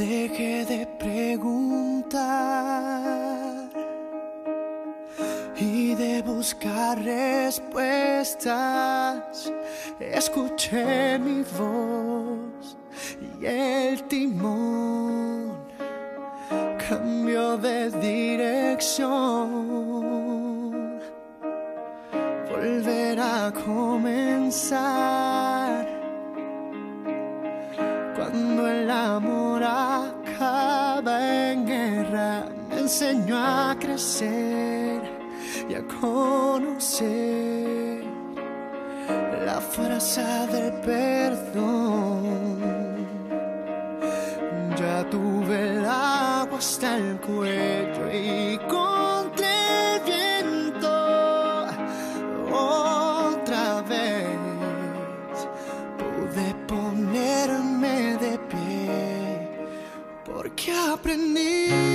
Dejé de preguntar y de buscar respuestas. Escuché mi voz y el timón cambió de dirección. Volver a comenzar enseñó a crecer y a conocer la fuerza del perdón. Ya tuve el agua hasta el cuello y contra el viento otra vez pude ponerme de pie porque aprendí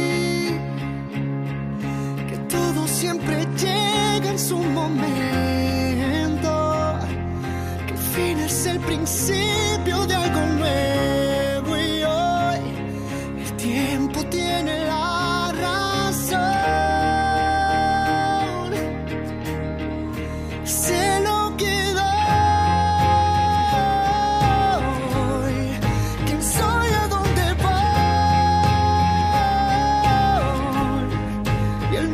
siempre llega en su momento que el fin es el principio de algo nuevo y hoy el tiempo tiene la razón sé lo que doy, quién soy, a dónde voy. Y el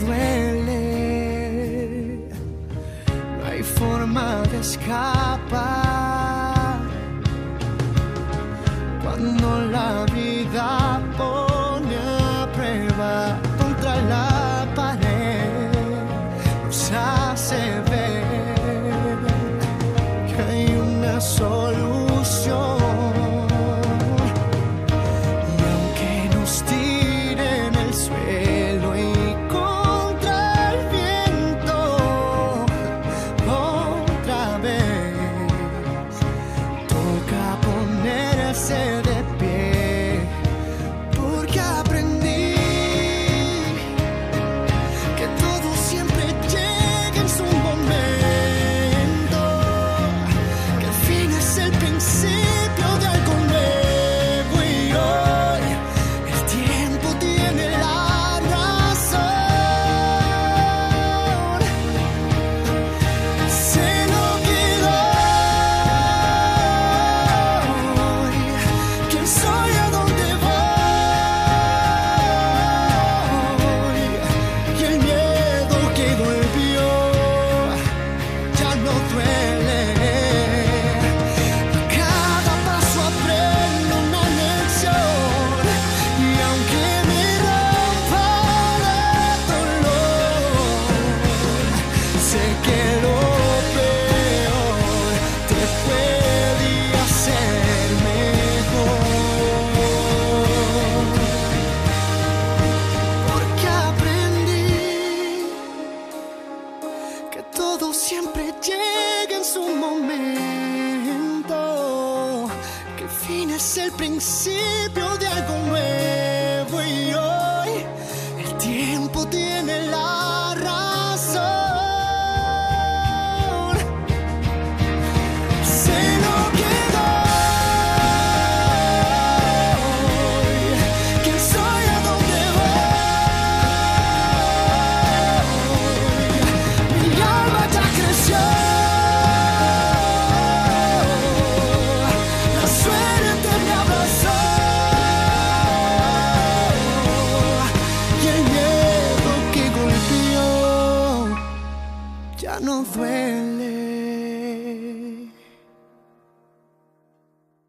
duele. No hay forma de escapar cuando la vida pone a prueba contra la pared, nos hace ver que hay una solución. Su momento, que el fin es el principio de algo nuevo y hoy el tiempo tiene no duele.